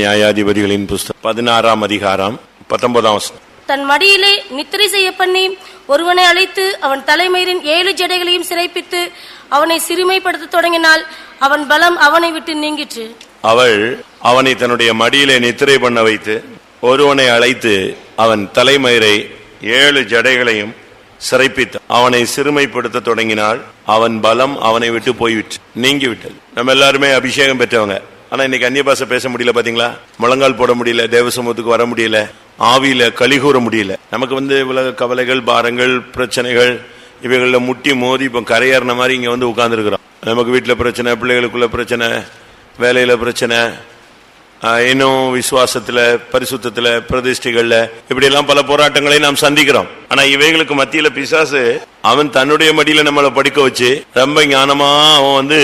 நியாயாதிபதிகளின் புஸ்தகம் பதினாறாம் அதிகாரம் பத்தொன்பதாம் வசனம். தன் மடியிலே நித்திரை செய்ய பண்ணி ஒருவனை அழைத்து அவன் தலைமயிரின் ஏழு ஜடைகளையும் சிறைப்பித்து அவனை சிறுமைப்படுத்த தொடங்கினால் அவன் பலம் அவனை விட்டு நீங்கிற்று. அவள் அவனை தன்னுடைய மடியிலே நித்திரை பண்ண வைத்து ஒருவனை அழைத்து அவன் தலைமயிரை ஏழு ஜடைகளையும் சிறைப்பித்து அவனை சிறுமைப்படுத்த தொடங்கினாள் அவன் பலம் அவனை விட்டு போய்விட்டு நீங்கிவிட்டது. நம்ம எல்லாருமே அபிஷேகம் பெற்றவங்க. ஆனா இன்னைக்கு அந்நிய பாஷை பேச முடியல பாத்தீங்களா? முழங்கால் போட முடியல தேவசமூகத்துக்கு வர முடியல ஆவியில கழிகூற முடியல. நமக்கு வந்து உலக கவலைகள் பாரங்கள் பிரச்சனைகள் இவைகளில் முட்டி மோதி இப்போ கரையேறின மாதிரி இங்கே வந்து உட்காந்துருக்குறோம் நமக்கு வீட்டில் பிரச்சனை பிள்ளைகளுக்குள்ள பிரச்சனை வேலையில் பிரச்சனை இன்னும் விசுவாசத்தில் பரிசுத்தத்தில் பிரதிஷ்டைகளில் இப்படியெல்லாம் பல போராட்டங்களை நாம் சந்திக்கிறோம். ஆனால் இவைகளுக்கு மத்தியில் பிசாசு அவன் தன்னுடைய மடியில் நம்மளை படிக்க வச்சு ரொம்ப ஞானமாக அவன் வந்து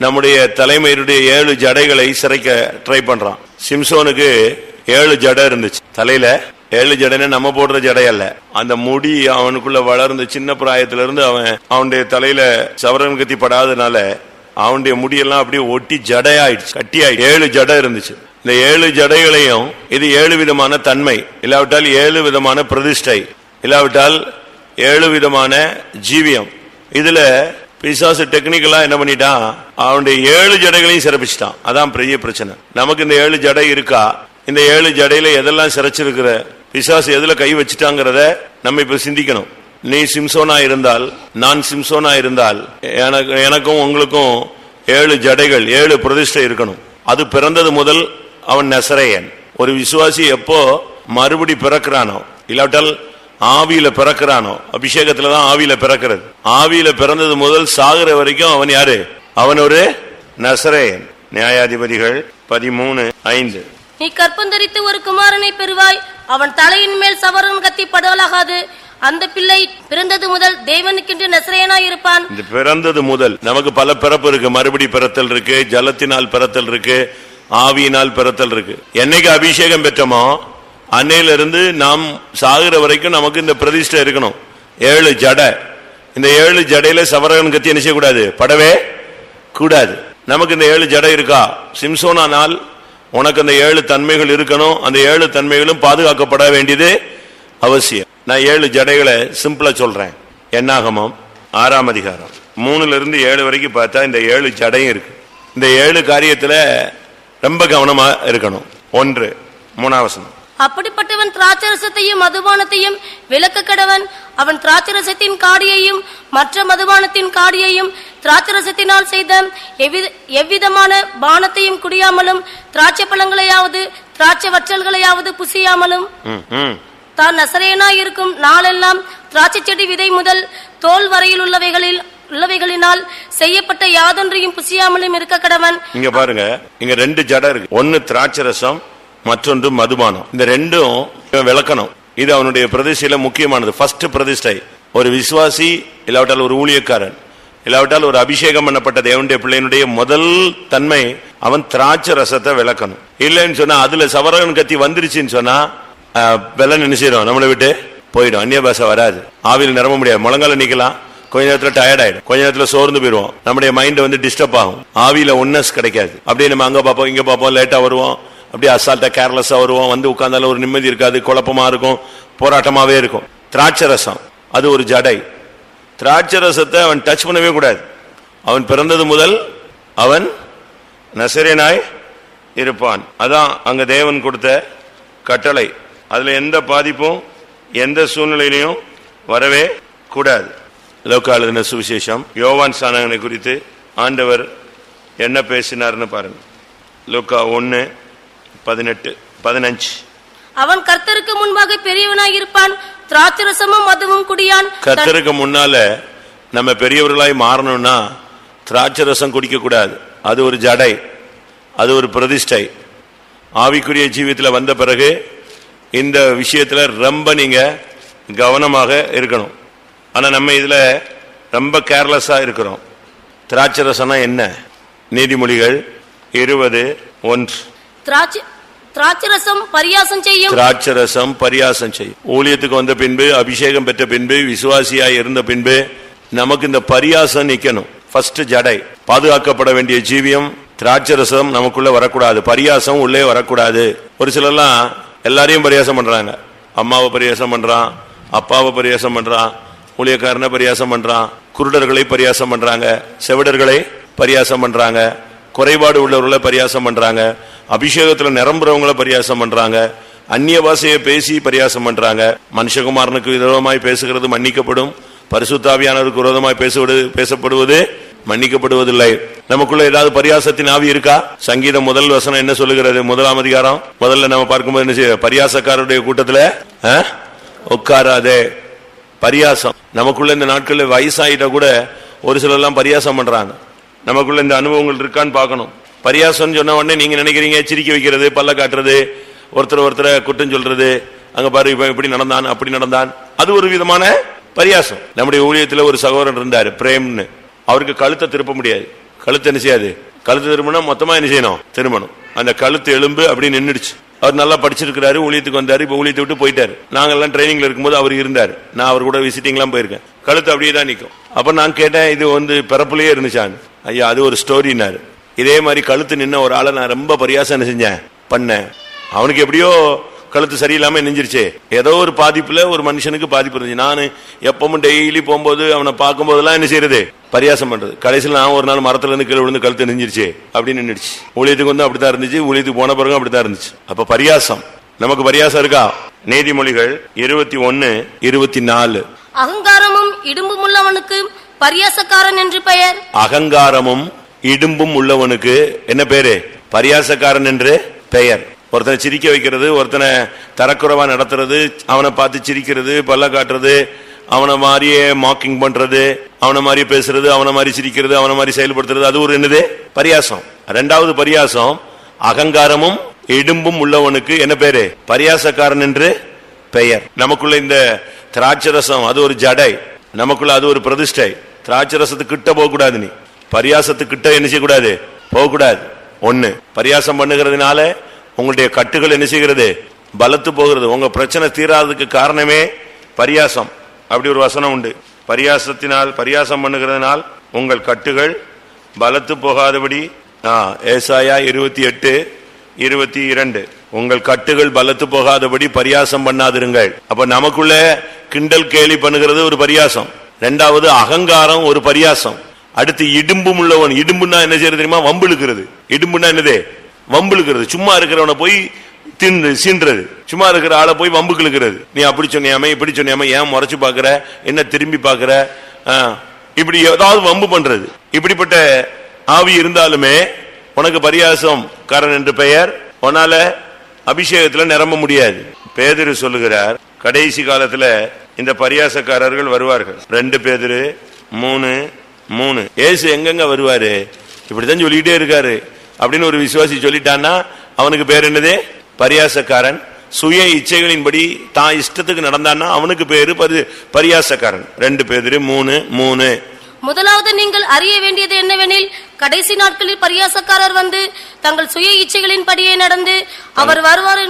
நம்முடைய தலைமையினுடைய ஏழு ஜடைகளை சிறைக்க ட்ரை பண்றான். சிம்சோனுக்கு ஏழு ஜடை இருந்துச்சு. தலையில ஏழு ஜடைன்னு நம்ம போடுற ஜடை அல்ல. அந்த முடி அவனுக்குள்ள வளர்ந்து சின்ன பிராயத்துல இருந்து அவன் அவனுடைய தலையில சவரன் கத்தி படாதனால அவனுடைய முடியெல்லாம் அப்படியே ஒட்டி ஜடையாயிடுச்சு. கட்டியாயிடுச்சு. ஏழு ஜடை இருந்துச்சு. இந்த ஏழு ஜடைகளையும் இது ஏழு விதமான தன்மை. இல்லாவிட்டால் ஏழு விதமான பிரதிஷ்டை. இல்லாவிட்டால் ஏழு விதமான ஜீவியம். இதுல பிசாசு டெக்னிக்கலா என்ன பண்ணிட்டான்? அவனுடைய ஏழு ஜடைகளையும் சிறப்பிச்சிட்டான். அதான் பெரிய பிரச்சனை. நமக்கு இந்த ஏழு ஜடை இருக்கா? இந்த ஏழு ஜடையில எதெல்லாம் சிறச்சிருக்கிற? பிசாசு எதுல கை வச்சுட்டாங்கிறத நம்ம இப்ப சிந்திக்கணும். நீ சிம்சோனா இருந்தால் நான் சிம்சோனா இருந்தால் எனக்கு எனக்கும் உங்களுக்கும் ஏழு ஜடைகள் ஏழு பிரதிஷ்டை இருக்கணும். அது பிறந்தது முதல் அவன் நெசரையன். ஒரு விசுவாசி எப்போ மறுபடி பிறக்கிறானோ இல்லாவிட்டால் ஆவியில பிறக்கிறானோ? அபிஷேகத்துல தான் ஆவியில பிறக்கிறது. ஆவியில பிறந்தது முதல் சாகுற வரைக்கும் அவன் யாரு? அவன் ஒரு நசரேயன். நியாயாதிபதிகள் பதிமூணு ஐந்து. நீ கற்பந்தரித்து ஒரு குமாரனை பெறுவாய். அவன் தலையின் மேல் சவரன் கத்தி படவலாகாது. அந்த பிள்ளை பிறந்தது முதல் தேவனுக்கென்று நசரேனாய் இருப்பான். இந்த பிறந்தது முதல். நமக்கு பல பிறப்பு இருக்கு. மறுபடி பிறத்தல் இருக்கு. ஜலத்தினால் பிறத்தல் இருக்கு. ஆவியினால் பிறத்தல் இருக்கு. என்னைக்கு அபிஷேகம் பெற்றோமோ அன்னையிலிருந்து நாம் சாகுற வரைக்கும் நமக்கு இந்த பிரதிஷ்டை இருக்கணும். ஏழு ஜடை. இந்த ஏழு ஜடையில சவரகன் கத்தி என்ன செய்யக்கூடாது? படவே கூடாது. நமக்கு இந்த ஏழு ஜடை இருக்கா? சிம்சோனானால் உனக்கு அந்த ஏழு தன்மைகள் இருக்கணும். அந்த ஏழு தன்மைகளும் பாதுகாக்கப்பட வேண்டியது அவசியம். நான் ஏழு ஜடைகளை சிம்பிளா சொல்றேன். என்னாகமம் ஆறாம் அதிகாரம். மூணுல இருந்து ஏழு வரைக்கும் பார்த்தா இந்த ஏழு ஜடையும் இருக்கு. இந்த ஏழு காரியத்துல ரொம்ப கவனமா இருக்கணும். ஒன்று மூணாவசனம் அப்படிப்பட்டவன் திராட்சரசத்தையும் மதுபானத்தையும் விலக்க கடவன். அவன் திராட்சரசத்தின் காடியையும் மற்ற மதுபானத்தின் காடியையும் திராட்சரசத்தினால் செய்த எவ்வித- எவ்விதமான பானத்தையும் குடியாமலும் திராட்சை பழங்களையாவது திராட்சை வற்றல்களையாவது புசியாமலும். தான் நசரேனாய் இருக்கும் நாளெல்லாம் திராட்சை செடி விதை முதல் தோல் வரையில் உள்ளவைகளில் உள்ளவைகளினால் செய்யப்பட்ட யாதொன்றையும் புசியாமலும் இருக்க கடவன். இங்க பாருங்க இங்க ரெண்டு ஜடை இருக்கு. ஒன்னு திராட்சரசம் மற்றொன்று மதுபானம். இந்த ரெண்டும் விளக்கணும். இது அவனுடைய பிரதிஷ்டையில முக்கியமானது. ஃபர்ஸ்ட் பிரதிஷ்டை. ஒரு விசுவாசி இல்லாவிட்டால் ஒரு ஊழியக்காரன். இல்லாவிட்டால் ஒரு அபிஷேகம் பண்ணப்பட்ட தேவனுடைய பிள்ளையினுடைய முதல் தன்மை அவன் திராட்சை ரசத்தை விளக்கணும். இல்லைன்னு சொன்னா அதுல சவரகன் கத்தி வந்துருச்சுன்னு சொன்னா வெள்ளம் நினைச்சிடும் நம்மளை விட்டு போயிடும். அந்நிய பாஷை வராது. ஆவியில் நிரம்ப முடியாது. முழங்கால நிக்கலாம். கொஞ்ச நேரத்துல டயர்ட் ஆயிடும். கொஞ்ச நேரத்துல சோர்ந்து போயிடுவோம். நம்முடைய மைண்ட் வந்து டிஸ்டர்ப் ஆகும். ஆவியில ஒன்னஸ் கிடைக்காது. அப்படியே நம்ம அங்க பார்ப்போம் இங்க பார்ப்போம் லேட்டா வருவோம். அப்படியே அசால்ட்டா கேர்லெஸ்ஸா வருவோம். வந்து உட்கார்ந்தாலும் ஒரு நிம்மதி இருக்காது குழப்பமா இருக்கும் போராட்டமாவே இருக்கும். திராட்சை ரசம் அது ஒரு ஜடை. திராட்சை ரசத்தை அவன் டச் பண்ணவே கூடாது. அவன் பிறந்தது முதல் அவன் நசரேனாய் இருப்பான். அதான் அங்க தேவன் கொடுத்த கட்டளை. அதுல எந்த பாதிப்பும் எந்த சூழ்நிலையிலையும் வரவே கூடாது. லோக்கா சுவிசேஷம் யோவான் சானகனை குறித்து ஆண்டவர் என்ன பேசினார்னு பாருங்க. லோக்கா ஒன்று பதினெட்டு பதினஞ்சு. அவன் கர்த்தருக்கு முன்பாக பெரியவனாய் இருப்பான் திராட்சரசமும் மதுவும் குடியான். கர்த்தருக்கு முன்னால நம்ம பெரியவர்களாய் மாறணும்னா திராட்சை ரசம் குடிக்க கூடாது அது ஒரு ஜடை அது ஒரு பிரதிஷ்டை. ஆவிக்குரிய ஜீவியத்தில் வந்த பிறகு இந்த விஷயத்துல ரொம்ப நீங்க கவனமாக இருக்கணும். ஆனா நம்ம இதுல ரொம்ப கேர்லெஸ்ஸா இருக்கிறோம். திராட்சை ரசம்னா என்ன? நீதிமொழிகள் இருபது ஒன்று. திராட்சரசம் பரியாசம் செய்யும். ரசம் பரியாசம் செய்யும். ஊழியத்துக்கு வந்த பின்பு அபிஷேகம் பெற்ற பின்பு விசுவாசியாய் இருந்த பின்பு நமக்கு இந்த பரியாசம் நிக்கணும். ஃபர்ஸ்ட் ஜடை. பாதுகாக்கப்பட வேண்டிய ஜீவியம் திராட்சரசம் நமக்குள்ள வரக்கூடாது. பரியாசம் உள்ளே வரக்கூடாது. ஒரு சிலர்லாம் எல்லாரையும் பரியாசம் பண்றாங்க. அம்மாவை பரியாசம் பண்றான் அப்பாவை பரியாசம் பண்றான் ஊழியக்காரனை பரியாசம் பண்றான் குருடர்களை பரியாசம் பண்றாங்க செவிடர்களை பரியாசம் பண்றாங்க. குறைபாடு உள்ளவர்களை பரியாசம் பண்றாங்க. அபிஷேகத்துல நிரம்புறவங்களை பரியாசம் பண்றாங்க. அந்நிய பாஷையை பேசி பரியாசம் பண்றாங்க. மனுஷகுமாரனுக்கு விரோதமாய் பேசுகிறது மன்னிக்கப்படும். பரிசுத்தாவியானவருக்கு விரோதமாய் பேசுவது பேசப்படுவது மன்னிக்கப்படுவதில்லை. நமக்குள்ள ஏதாவது பரியாசத்தின் ஆவி இருக்கா? சங்கீதம் முதல் வசனம் என்ன சொல்லுகிறது? முதலாம் அதிகாரம். முதல்ல நம்ம பார்க்கும்போது என்ன செய்ய பரியாசக்காரருடைய கூட்டத்துல ஆ? உட்காராதே. பரியாசம். நமக்குள்ள இந்த நாட்கள்ல வயசாயிட்டா கூட ஒரு சிலர் எல்லாம் பரியாசம் பண்றாங்க. நமக்குள்ள இந்த அனுபவங்கள் இருக்கான்னு பார்க்கணும். பரியாசம் சொன்ன உடனே நீங்க நினைக்கிறீங்க சிரிக்க வைக்கிறது பல்ல காட்டுறது ஒருத்தர் ஒருத்தரை குற்றம் சொல்றது அங்க பாரு இவன் இப்படி நடந்தான் அப்படி நடந்தான். அது ஒரு விதமான பரியாசம். நம்முடைய ஊழியத்துல ஒரு சகோதரன் இருந்தாரு பிரேம்னு. அவருக்கு கழுத்தை திருப்ப முடியாது. கழுத்து என்ன செய்யாது? கழுத்து திரும்பினா மொத்தமா என்ன செய்யணும்? திரும்பணும். அந்த கழுத்து எலும்பு அப்படி நின்றுடுச்சு அவர் நல்லா படிச்சிருக்கிறாரு ஊழியத்துக்கு வந்தாரு இப்ப ஊழியத்தை விட்டு போயிட்டாரு. நாங்கள்லாம் ட்ரைனிங்ல இருக்கும்போது அவர் இருந்தார். நான் அவர் கூட விசிட்டிங் எல்லாம் போயிருக்கேன். கழுத்து அப்படியே தான் நிற்கும் அப்ப நான் கேட்டேன் இது வந்து பிறப்புலயே இருந்துச்சான் ஐயா அது ஒரு ஸ்டோரினார் இதே மாதிரி கழுத்து நின்ன ஒரு ஆளை நான் ரொம்ப பரியாசம் செஞ்சேன் பண்ணேன். அவனுக்கு எப்படியோ கழுத்து சரியில்லாம நெஞ்சிருச்சு. ஏதோ ஒரு பாதிப்புல ஒரு மனுஷனுக்கு பாதிப்பு இருந்துச்சு. நான் எப்பவும் டெய்லி போகும்போது அவனை பார்க்கும் போதெல்லாம் என்ன செய்யறது? பரியாசம் பண்றது. கடைசியில் நான் ஒரு நாள் மரத்துல இருந்து கீழே விழுந்து கழுத்து நெஞ்சிருச்சு அப்படின்னு நின்றுச்சு ஊழியத்துக்கு வந்து அப்படித்தான் இருந்துச்சு. ஊழியத்துக்கு போன பிறகு அப்படித்தான் இருந்துச்சு. அப்ப பரியாசம். நமக்கு பரியாசம் இருக்கா? நீதிமொழிகள் இருபத்தி ஒன்னு இருபத்தி நாலு. அகங்காரமும் இடும்பும் உள்ளவனுக்கு பரியாசக்காரன் என்று பெயர். அகங்காரமும் இடும்பும் உள்ளவனுக்கு என்ன பேரு? பரியாசக்காரன் என்று பெயர். ஒருத்தனை சிரிக்க வைக்கிறது ஒருத்தனை தரக்குறைவா நடத்துறது அவனை பார்த்து சிரிக்கிறது பல்ல காட்டுறது அவனை மாதிரியே மாக்கிங் பண்றது அவனை மாதிரி பேசுறது அவனை மாதிரி சிரிக்கிறது அவனை மாதிரி செயல்படுத்துறது அது ஒரு என்னது? பரியாசம். ரெண்டாவது பரியாசம் அகங்காரமும் இடும்பும் உள்ளவனுக்கு என்ன பேரு? பரியாசக்காரன் என்று பெயர். நமக்குள்ள இந்த திராட்சரசம் அது ஒரு ஜடை நமக்குள்ள அது ஒரு பிரதிஷ்டை. திராட்சரசத்துக்கு கிட்ட போக கூடாது நீ. பரியாசத்துக்கு கிட்ட என்ன செய்யக்கூடாது? போகக்கூடாது. ஒன்று பரியாசம் பண்ணுகிறதுனால உங்களுடைய கட்டுகள் என்ன செய்கிறது? பலத்து போகிறது. உங்க பிரச்சனை தீராததுக்கு காரணமே பரியாசம். அப்படி ஒரு வசனம் உண்டு. பரியாசத்தினால் பரியாசம் பண்ணுகிறதுனால் உங்கள் கட்டுகள் பலத்து போகாதபடி ஆ, ஏசாயா இருபத்தி எட்டு இருபத்தி இரண்டு. உங்கள் கட்டுகள் பலத்து போகாதபடி பரியாசம் பண்ணாதிருங்கள். அப்ப நமக்குள்ள கிண்டல் கேலி பண்ணுகிறது ஒரு பரியாசம். ரெண்டாவது அகங்காரம் ஒரு பரியாசம். அடுத்து இடும்பும் உள்ளவன். இடும்புன்னா என்ன செய்யறது தெரியுமா? வம்பு இழுக்கிறது இடும்புன்னா என்னது? வம்புழுக்கிறது சும்மா இருக்கிறவனை போய் தின்று சீன்றது சும்மா இருக்கிற ஆளை போய் வம்புக்கு இழுக்கிறது நீ அப்படி சொன்னியாமே இப்படி சொன்னியாமே ஏன் முறைச்சு பாக்குற என்ன திரும்பி பாக்குற ஆ, இப்படி ஏதாவது வம்பு பண்றது. இப்படிப்பட்ட ஆவி இருந்தாலுமே உனக்கு பரியாசம். காரன் என்று பெயர். உன்னால அபிஷேகத்துல நிரம்ப முடியாது. பேதரு சொல்லுகிறார் கடைசி காலத்துல இந்த பரியாசக்காரர்கள் வருவார்கள். ரெண்டு பேதரு மூணு மூணு. ஏசு எங்கெங்க வருவாரு? இப்படிதான் சொல்லிக்கிட்டே இருக்காரு. அப்படின்னு ஒரு விசுவாசி சொல்லிட்டான்னா அவனுக்கு பேர் என்னது? பரியாசக்காரன். சுய இச்சைகளின்படி தான் இஷ்டத்துக்கு நடந்தான்னா அவனுக்கு பேரு பரி- பரியாசக்காரன். ரெண்டு பேரு மூணு மூணு. முதலாவது நீங்கள் அறிய வேண்டியது என்னவெனில் கடைசி நாட்களில் பரியாசக்காரர் வந்து தங்கள் சுய இச்சைகளின் படியே நடந்து அவர் வருவார்.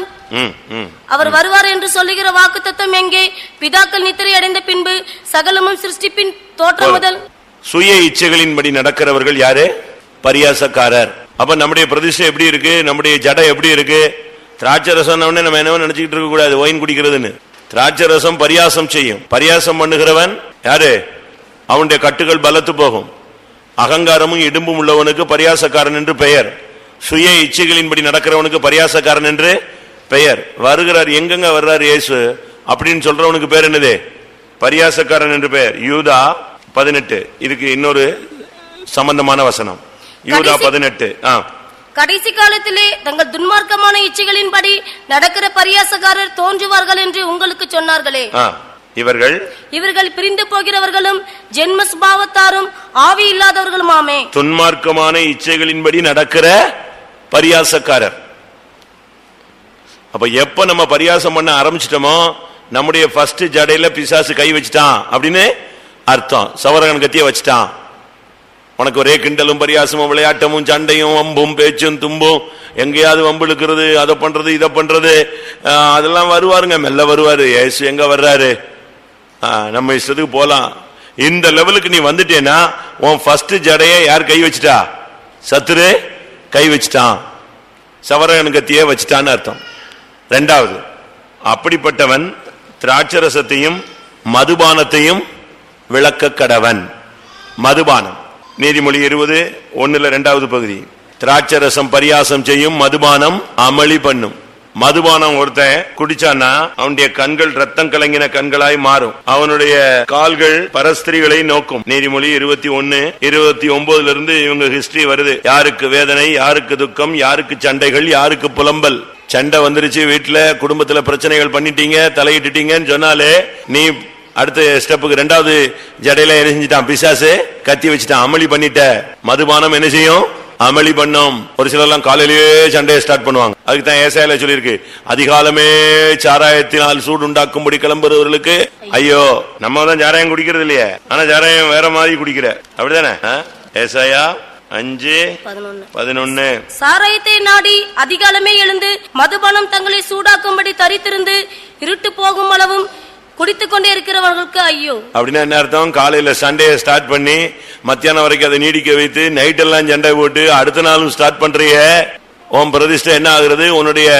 அவர் வருவார் என்று சொல்லுகிற வாக்குத்தத்தம் எங்கே? பிதாக்கள் நித்திரை அடைந்த பின்பு சகலமும் சிருஷ்டிப்பின் தோற்றம் முதல். சுய இச்சைகளின்படி நடக்கிறவர்கள் யாரு? பரியாசக்காரர். அப்ப நம்முடைய பிரதிஷ்டை எப்படி இருக்கு? நம்முடைய ஜடை எப்படி இருக்கு? திராட்சை ரசம் நம்ம என்னவோ நினைச்சுக்கிட்டு இருக்க கூடாது ஒயின் குடிக்கிறதுன்னு. திராட்சை ரசம் பரியாசம் செய்யும். பரியாசம் பண்ணுகிறவன் யாரு? அவனுடைய கட்டுகள் பலத்து போகும். அகங்காரமும் இடும்பும் உள்ளவனுக்கு பரியாசக்காரன் என்று பெயர். சுய இச்சைகளின்படி நடக்கிறவனுக்கு பரியாசக்காரன் என்று பெயர். வருகிறார் எங்கெங்க வர்றார் இயேசு? அப்படின்னு சொல்றவனுக்கு பேர் என்னது? பரியாசக்காரன் என்று பெயர். யூதா பதினெட்டு. இதுக்கு இன்னொரு சம்பந்தமான வசனம். யூதா பதினெட்டு கடைசி காலத்திலே தங்கள் துன்மார்க்கமான இச்சைகளின்படி நடக்கிற பரியாசக்காரர் தோன்றுவார்கள் என்று உங்களுக்கு சொன்னார்களே. இவர்கள்? இவர்கள் பிரிந்து போகிறவர்களும் ஜென்ம சுபாவத்தாரும் ஆவி இல்லாதவர்களுமாமே. துன்மார்க்கமான இச்சைகளின்படி நடக்கிற பரியாசக்காரர். அப்ப எப்ப நம்ம பரியாசம் பண்ண ஆரம்பிச்சிட்டோமோ நம்முடைய ஃபர்ஸ்ட் ஜடையில பிசாசு கை வச்சுட்டான் அப்படின்னு அர்த்தம். சவரகன் கத்திய வச்சுட்டான். உனக்கு ஒரே கிண்டலும் பரியாசமும் விளையாட்டமும் சண்டையும் வம்பும் பேச்சும் தும்பும். எங்கேயாவது வம்பு இழுக்கிறது அதை பண்றது இதை பண்றது. அதெல்லாம் வருவாருங்க மெல்ல வருவாரு. ஏசு எங்க வர்றாரு? நம்ம இஷ்டத்துக்கு போலாம். இந்த லெவலுக்கு நீ வந்துட்டேன்னா உன் ஃபர்ஸ்ட் ஜடையை யார் கை வச்சுட்டா? சத்துரு கை வச்சிட்டான். சவரகன் கத்தியே வச்சிட்டான்னு அர்த்தம். ரெண்டாவது அப்படிப்பட்டவன் திராட்சரசத்தையும் மதுபானத்தையும் விளக்க கடவன் மதுபானம். நீதிமொழி இருபது ஒன்றில் ரெண்டாவது பகுதி. திராட்சரசம் பரியாசம் செய்யும் மதுபானம் அமளி பண்ணும். மதுபானம் ஒருத்தன் குடிச்சான்னா அவனுடைய கண்கள் ரத்தம் கலங்கின கண்களாய் மாறும். அவனுடைய கால்கள் பரஸ்திரிகளை நோக்கும். நீதிமொழி இருபத்தி ஒன்னு இருபத்தி ஒன்பதுல இருந்து இவங்க ஹிஸ்டரி வருது. யாருக்கு வேதனை யாருக்கு துக்கம் யாருக்கு சண்டைகள் யாருக்கு புலம்பல்? சண்டை வந்துருச்சு வீட்டுல குடும்பத்துல பிரச்சனைகள் பண்ணிட்டீங்க தலையிட்டுட்டீங்கன்னு சொன்னாலே நீ அடுத்த ஸ்டெப்புக்கு ரெண்டாவது ஜடையில என்ன செஞ்சிட்டான்? பிசாசு கத்தி வச்சுட்டான். அமளி பண்ணிட்ட. மதுபானம் என்ன செய்யும்? அமளி பண்ணும். ஒரு சிலர் எல்லாம் காலையிலேயே சண்டையை ஸ்டார்ட் பண்ணுவாங்க. அதுக்கு தான் ஏசாயில சொல்லியிருக்கு. அதிகாலமே சாராயத்தினால் சூடு உண்டாக்கும்படி கிளம்புறவர்களுக்கு ஐயோ நம்ம தான் சாராயம் குடிக்கிறது இல்லையே. ஆனா சாராயம் வேற மாதிரி குடிக்கிற. அப்படிதானே? ஏசாயா அஞ்சு பதினொன்னு. சாராயத்தை நாடி அதிகாலமே எழுந்து மதுபானம் தங்களை சூடாக்கும்படி தரித்திருந்து இருட்டு போகும் அளவும் குடித்துக் கொண்டே இருக்கிறவர்களுக்கு ஐயோ. அப்படின்னா என்ன அர்த்தம்? காலையில சண்டையை ஸ்டார்ட் பண்ணி மத்தியானம் வரைக்கும் அதை நீடிக்க வைத்து நைட் எல்லாம் சண்டை போட்டு அடுத்த நாளும் ஸ்டார்ட் பண்றிய? உன் பிரதிஷ்டை என்ன ஆகுறது? உன்னுடைய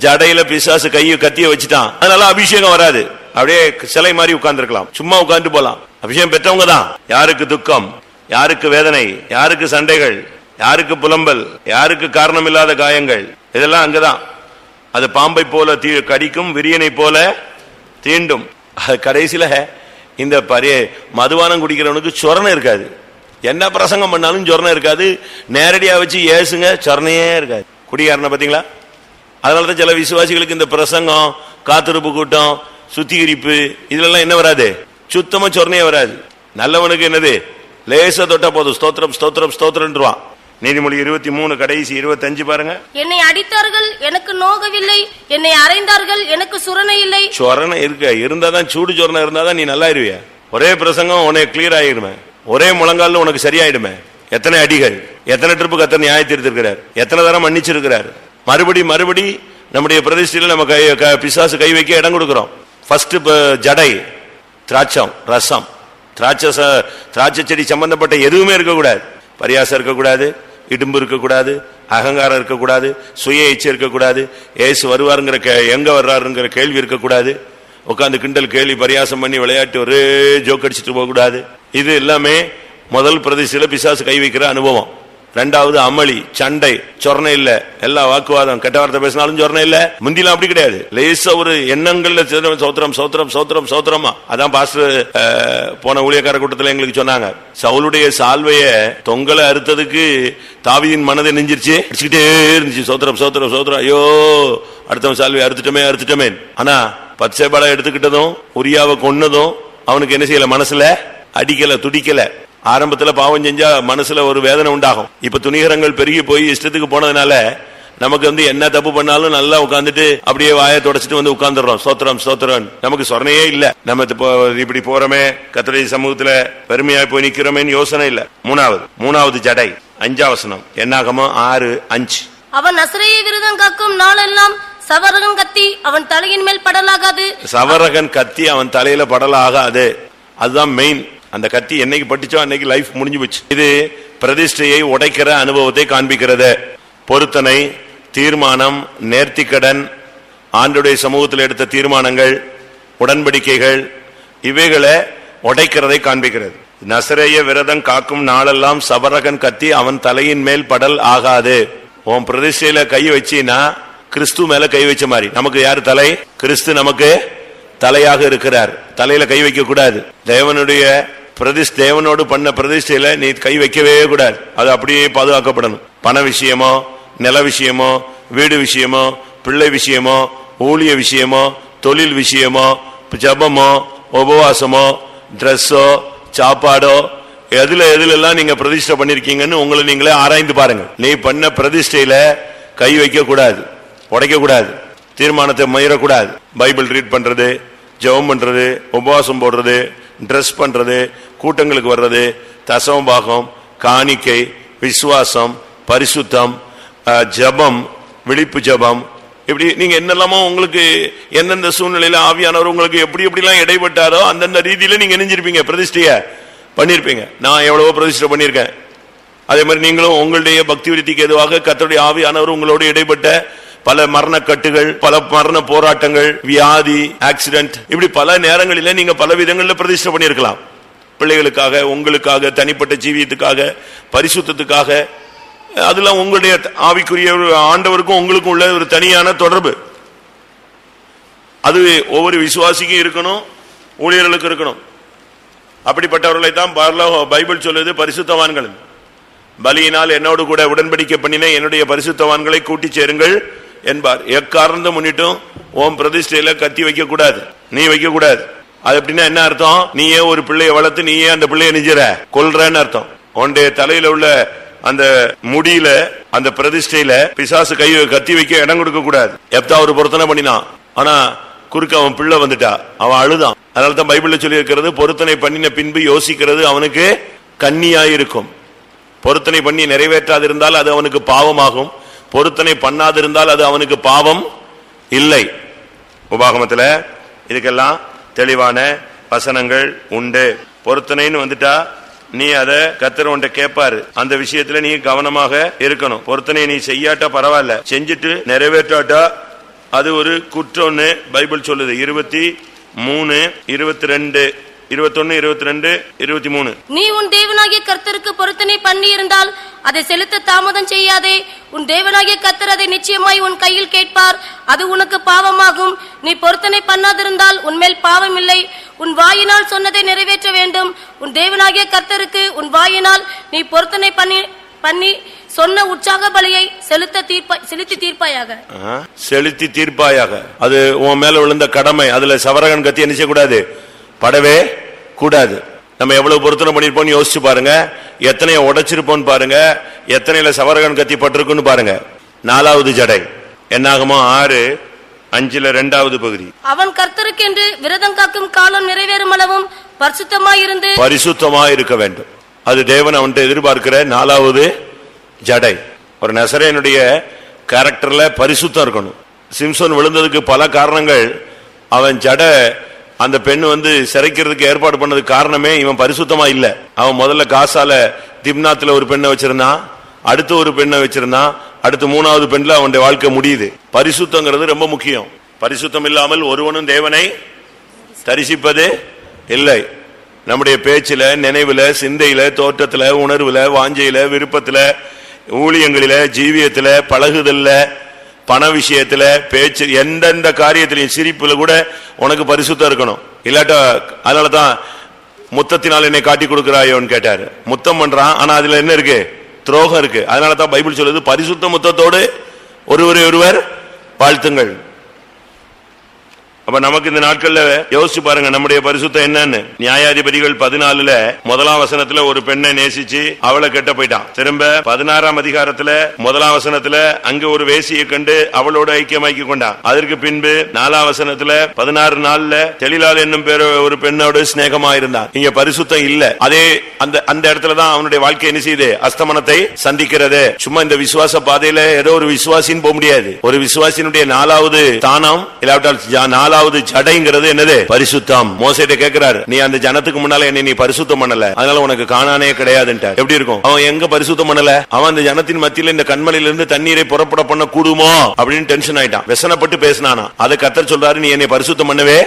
ஜடையில பிசாசு கையை கத்திய வச்சுட்டான். அதனால அபிஷேகம் வராது. அப்படியே சிலை மாதிரி உட்கார்ந்துருக்கலாம். சும்மா உட்கார்ந்து போலாம். அபிஷேகம் பெற்றவங்க தான். யாருக்கு துக்கம்? யாருக்கு வேதனை? யாருக்கு சண்டைகள்? யாருக்கு புலம்பல்? யாருக்கு காரணம் இல்லாத காயங்கள்? இதெல்லாம் அங்கதான். அது பாம்பை போல தீ கடிக்கும் விரியனை போல தீண்டும். அது கடைசியில இந்த பரிய மதுபானம் குடிக்கிறவனுக்கு சொரணம் இருக்காது. என்ன பிரசங்கம் பண்ணாலும் சொரணம் இருக்காது. நேரடியாக வச்சு ஏசுங்க சொரணையே இருக்காது. குடிகாரனை அதனால் தான் சில விசுவாசிகளுக்கு இந்த பிரசங்கம் காத்திருப்பு கூட்டம் சுத்திகரிப்பு இதுலெல்லாம் என்ன வராது? சுத்தமாக சொரணையே வராது. நல்லவனுக்கு என்னது? லேசை தொட்டால் போதும். ஸ்தோத்திரம் ஸ்தோத்திரம் ஸ்தோத்திரம்ன்றான் நீதிமொழி இருபத்தி மூணு கடைசி இருபத்தஞ்சு பாருங்க. என்னை அடித்தார்கள் எனக்கு நோகவில்லை. என்னை அறைந்தார்கள் எனக்கு சுரணை இல்லை. சொரணம் இருக்க இருந்தாதான் சூடு சொரணம் இருந்தாதான் நீ நல்லா இருவிய ஒரே பிரசங்கம் உனக்கு கிளியர் ஆயிடுமே ஒரே முழங்கால்ல உனக்கு சரியாயிடுமே. எத்தனை அடிகள் எத்தனை ட்ரிப்புக்கு எத்தனை நியாய தீர்த்திருக்கிறார். எத்தனை தரம் மன்னிச்சிருக்கிறார். மறுபடி மறுபடி நம்முடைய பிரதிஷ்டையில நம்ம கை பிசாசு கை வைக்க இடம் கொடுக்கிறோம். ஃபர்ஸ்ட் ஜடை திராட்சம் ரசம். திராட்சை திராட்சை செடி சம்பந்தப்பட்ட எதுவுமே இருக்கக்கூடாது. பரியாசம் இருக்கக்கூடாது இடும்பு இருக்கக்கூடாது அகங்காரம் இருக்கக்கூடாது சுய இச்சை இருக்கக்கூடாது. ஏசு வருவாருங்கிற கே- எங்க வர்றாருங்கிற கேள்வி இருக்கக்கூடாது. உட்காந்து கிண்டல் கேள்வி பரியாசம் பண்ணி விளையாட்டு ஒரே ஜோக் அடிச்சுட்டு போகக்கூடாது. இது எல்லாமே முதல் பிரதிஷ்டையில பிசாசு கை வைக்கிற அனுபவம். ரெண்டாவது அமளி சண்டை சொரணை இல்ல. எல்லா வாக்குவாதம் கெட்ட வார்த்தை பேசினாலும் சொரணை இல்ல. முந்திலாம் அப்படி கிடையாது. லேசா ஒரு எண்ணங்கள்ல சௌத்திரம் சௌத்திரம் சௌத்திரம் சௌத்திரமா. அதான் பாஸ்டர் போன ஊழியக்கார கூட்டத்தில் எங்களுக்கு சொன்னாங்க. சவுளுடைய சால்வைய தொங்கலை அறுத்ததுக்கு தாவியின் மனதை நெஞ்சிருச்சு. அடிச்சுக்கிட்டே இருந்துச்சு. சௌத்திரம் சௌத்திரம் சௌத்திரம். ஐயோ அடுத்தவன் சால்வை அறுத்துட்டமே அறுத்துட்டமே ஆனா பச்சைபாலை எடுத்துக்கிட்டதும் உரியாவை கொன்னதும் அவனுக்கு என்ன செய்யல? மனசுல அடிக்கல துடிக்கல. ஆரம்பத்துல பாவம் செஞ்சா மனசுல ஒரு வேதனை உண்டாகும். இப்ப துணிகரங்கள் பெருகி போய் இஷ்டத்துக்கு போனதுனால நமக்கு வந்து என்ன தப்பு பண்ணாலும் நல்லா உட்கார்ந்துட்டு அப்படியே வாயை தொடச்சிட்டு வந்து உட்கார்ந்துடுறோம். சோத்திரம் சோத்திரம் நமக்கு சொரணையே இல்ல. நம்ம இப்போ இப்படி போறோமே கத்திரை சமூகத்துல பெருமையா போய் நிக்கிறோமேன்னு யோசனை இல்ல. மூணாவது மூணாவது ஜடை அஞ்சாவசனம் என்னாகமோ ஆறு அஞ்சு. அவன் நசரேய விரதம் காக்கும் நாளெல்லாம் சவரகம் கத்தி அவன் தலையின் மேல் படலாகாது. சவரகன் கத்தி அவன் தலையில படல ஆகாது அதுதான் மெயின் அந்த கத்தி என்னைக்கு பட்டுச்சோ அன்னைக்கு லைஃப் முடிஞ்சு போச்சு. இது பிரதிஷ்டையை உடைக்கிற அனுபவத்தை காண்பிக்கிறது. பொருத்தனை தீர்மானம் நேர்த்திக்கடன் ஆண்டுடைய சமூகத்தில் எடுத்த தீர்மானங்கள் உடன்படிக்கைகள் இவைகளை உடைக்கிறதை காண்பிக்கிறது. நசரேய விரதம் காக்கும் நாளெல்லாம் சவரகன் கத்தி அவன் தலையின் மேல் படல் ஆகாது. உன் பிரதிஷ்டையில கை வச்சினா கிறிஸ்து மேல கை வச்ச மாதிரி. நமக்கு யாரு தலை? கிறிஸ்து நமக்கு தலையாக இருக்கிறார். தலையில கை வைக்க கூடாது தேவனுடைய பிரதிஷ்டேவனோடு பண்ண பிரதிஷ்டையில நீ கை வைக்கவே கூடாது. அது அப்படியே பாதுகாக்கப்படணும். பண விஷயமோ நில விஷயமோ வீடு விஷயமோ பிள்ளை விஷயமோ ஊழிய விஷயமோ தொழில் விஷயமோ ஜபமோ உபவாசமோ ட்ரெஸ்ஸோ சாப்பாடோ எதுல எதுலாம் நீங்க பிரதிஷ்டை பண்ணிருக்கீங்கன்னு உங்களை நீங்களே ஆராய்ந்து பாருங்க. நீ பண்ண பிரதிஷ்டையில கை வைக்க கூடாது உடைக்க கூடாது தீர்மானத்தை மயிரக்கூடாது பைபிள் ரீட் பண்றது ஜெபம் பண்றது உபவாசம் போடுறது ட்ரெஸ் பண்றது கூட்டங்களுக்கு வர்றது தசவம்பாகம் பாகம் காணிக்கை விசுவாசம் பரிசுத்தம் ஜபம் ஜெபம் விழிப்பு ஜெபம். இப்படி நீங்கள் என்னெல்லாமோ உங்களுக்கு எந்தெந்த சூழ்நிலையில் ஆவியானவர் உங்களுக்கு எப்படி எப்படிலாம் இடைப்பட்டாரோ அந்தந்த ரீதியில் நீங்கள் இணைஞ்சிருப்பீங்க பிரதிஷ்டையை பண்ணியிருப்பீங்க நான் எவ்வளவோ பிரதிஷ்டை பண்ணியிருக்கேன் அதே மாதிரி நீங்களும் உங்களுடைய பக்தி விருத்திக்கு எதுவாக கர்த்தருடைய ஆவியானவர் உங்களோடு இடைப்பட்ட பல மரண கட்டுகள் பல மரண போராட்டங்கள் வியாதி ஆக்சிடென்ட் இப்படி பல நேரங்களில நீங்க பல விதங்களில் பிரதிஷ்டை பண்ணியிருக்கலாம். பிள்ளைகளுக்காக உங்களுக்காக தனிப்பட்ட ஜீவியத்துக்காக பரிசுத்தத்துக்காக அதெல்லாம் உங்களுடைய ஆவிக்குரிய ஒரு ஆண்டவருக்கும் உங்களுக்கும் உள்ள ஒரு தனியான தொடர்பு. அது ஒவ்வொரு விசுவாசிக்கும் இருக்கணும் ஊழியர்களுக்கு இருக்கணும். அப்படிப்பட்டவர்களை தான் பைபிள் சொல்லுது பரிசுத்தவான்கள். பலியினால் என்னோடு கூட உடன்படிக்கை பண்ணின என்னுடைய பரிசுத்தவான்களை கூட்டி சேருங்கள். என்பார். எக்காரணத்தை முன்னிட்டும் உன் பிரதிஷ்டையில கத்தி வைக்க கூடாது நீ வைக்க கூடாது அது எப்படின்னா என்ன அர்த்தம்? நீயே ஒரு பிள்ளையை வளர்த்து நீயே அந்த பிள்ளையை நிஜற கொல்றன்னு அர்த்தம். உன்னுடைய தலையில உள்ள அந்த முடியில அந்த பிரதிஷ்டையில பிசாசு கை கத்தி வைக்க இடம் கொடுக்க கூடாது எப்தா ஒரு பொருத்தனை பண்ணினான். ஆனா குறுக்க அவன் பிள்ளை வந்துட்டா. அவன் அழுதான். அதனால தான் பைபிள்ல சொல்லி இருக்கிறது பொருத்தனை பண்ணின பின்பு யோசிக்கிறது அவனுக்கு கன்னியாயிருக்கும். பொருத்தனை பண்ணி நிறைவேற்றாது இருந்தால் அது அவனுக்கு பாவமாகும். பொருத்தனை பண்ணாதிருந்தால் அது அவனுக்கு பாவம் இல்லை. உபாகமத்தில் இதுக்கெல்லாம் தெளிவான வசனங்கள் உண்டு. பொருத்தனைன்னு வந்துட்டா நீ அதை கத்தர் கேட்பாரு. அந்த விஷயத்துல நீ கவனமாக இருக்கணும். பொருத்தனை நீ செய்யாட்டா பரவாயில்ல. செஞ்சுட்டு நிறைவேற்றாட்டா? அது ஒரு குற்றம்னு பைபிள் சொல்லுது. இருபத்தி மூணு இருபத்தி ரெண்டு. இருபத்தொன்னு இருபத்தி ரெண்டு இருபத்தி மூணு நீ உன் தேவனாகிய கர்த்தருக்கு பொருத்தனை பண்ணி இருந்தால் அதை செலுத்த தாமதம் செய்யாதே. உன் தேவனாகிய கர்த்தர் அதை நிச்சயமாய் உன் கையில் கேட்பார். அது உனக்கு பாவமாகும். நீ பொருத்தனை பண்ணாதிருந்தால் உன்மேல் பாவம் இல்லை. உன் வாயினால் சொன்னதை நிறைவேற்ற வேண்டும். உன் தேவனாகிய கர்த்தருக்கு உன் வாயினால் நீ பொருத்தனை பண்ணி பண்ணி சொன்ன உற்சாக பலியை செலுத்த தீர்ப்ப செலுத்தி தீர்ப்பாயாக. செலுத்தி தீர்ப்பாயாக. அது உன் மேல விழுந்த கடமை. அதுல சவரகன் கத்தி என்ன செய்யக்கூடாது? படவே கூடாது. நம்ம எவ்வளவு பொருத்தனை பண்ணிருப்போம்னு யோசிச்சு பாருங்க. எத்தனைய உடைச்சிருப்போம்னு பாருங்க. எத்தனையில சவரகன் கத்தி பட்டிருக்குன்னு பாருங்க. நாலாவது ஜடை. என்னாகுமோ? ஆறு அஞ்சுல ரெண்டாவது பகுதி. அவன் கர்த்தருக்கென்று விரதம் காக்கும் காலம் நிறைவேறும் அளவும் பரிசுத்தமாயிருந்து பரிசுத்தமா இருக்க வேண்டும். அது தேவன் அவன்கிட்ட எதிர்பார்க்கிற நாலாவது ஜடை. ஒரு நசரேனுடைய கேரக்டர்ல பரிசுத்தம் இருக்கணும். சிம்சன் விழுந்ததுக்கு பல காரணங்கள். அவன் ஜடை அந்த பெண் வந்து சிறைக்கிறதுக்கு ஏற்பாடு பண்ணதுக்கு காரணமே இவன் பரிசுத்தமா இல்ல. அவன் முதல்ல காசால திம்னாத்துல ஒரு பெண்ணை வச்சிருந்தான் அடுத்து ஒரு பெண்ணை வச்சிருந்தான் அடுத்து மூணாவது பெண்ல அவனுடைய வாழ்க்கை முடியுது. பரிசுத்தங்கிறது ரொம்ப முக்கியம். பரிசுத்தம் இல்லாமல் ஒருவனும் தேவனை தரிசிப்பது இல்லை. நம்முடைய பேச்சில நினைவுல சிந்தையில தோற்றத்துல உணர்வுல வாஞ்சையில விருப்பத்துல ஊழியங்களில ஜீவியத்துல பழகுதல்ல பண விஷயத்துல பேச்சு எந்தெந்த காரியத்திலையும் சிரிப்புல கூட உனக்கு பரிசுத்தம் இருக்கணும். இல்லாட்டா அதனாலதான் முத்தத்தினால் என்னை காட்டி கொடுக்கிறாயோன்னு கேட்டாரு. முத்தம் பண்றான் ஆனா அதுல என்ன இருக்கு? துரோகம் இருக்கு. அதனாலதான் பைபிள் சொல்லுது பரிசுத்த முத்தத்தோடு ஒருவரை ஒருவர் வாழ்த்துங்கள். அப்ப நமக்கு இந்த நாட்கள்ல யோசிச்சு பாருங்க நம்முடைய பரிசுத்தம் என்னன்னு. நியாயாதிபதிகள் பதினாலுல முதலாம் வசனத்துல ஒரு பெண்ணை நேசிச்சு அவளை கெட்ட போயிட்டான். திரும்ப பதினாறாம் அதிகாரத்துல முதலாம் வசனத்துல அங்க ஒரு வேசியை கண்டு அவளோட ஐக்கியமாக்கி கொண்டான். அதற்கு பின்பு நாலாம் வசனத்துல பதினாறு நாள்ல தெளிலால் என்னும் பேர் ஒரு பெண்ணோட சிநேகமா இருந்தான் இங்க பரிசுத்தம் இல்ல. அதே அந்த அந்த இடத்துல தான் அவனுடைய வாழ்க்கை என்ன செய்யுது? அஸ்தமனத்தை சந்திக்கிறது. சும்மா இந்த விசுவாச பாதையில ஏதோ ஒரு விசுவாசின்னு போக முடியாது. ஒரு விசுவாசினுடைய நாலாவது தானம் இல்லாவிட்டால் நாலாவது ஜடைங்கிறது என்னது? பரிசுத்தம். மோசிட்ட கேட்கிறாரு நீ அந்த ஜனத்துக்கு முன்னால என்னை நீ பரிசுத்தம் பண்ணல. அதனால உனக்கு காணானே கிடையாதுன்ட்டு எப்படி இருக்கும்? அவன் எங்க பரிசுத்தம் பண்ணல? அவன் அந்த ஜனத்தின் மத்தியில இந்த கண்மலையில இருந்து தண்ணீரை புறப்பட பண்ண கூடுமோ? அப்படின்னு டென்ஷன் ஆயிட்டான். வெசனப்பட்டு பேசினானா. அதை கத்தர் சொல்றாரு நீ என்னை பரிசுத்தம் பண்ணவே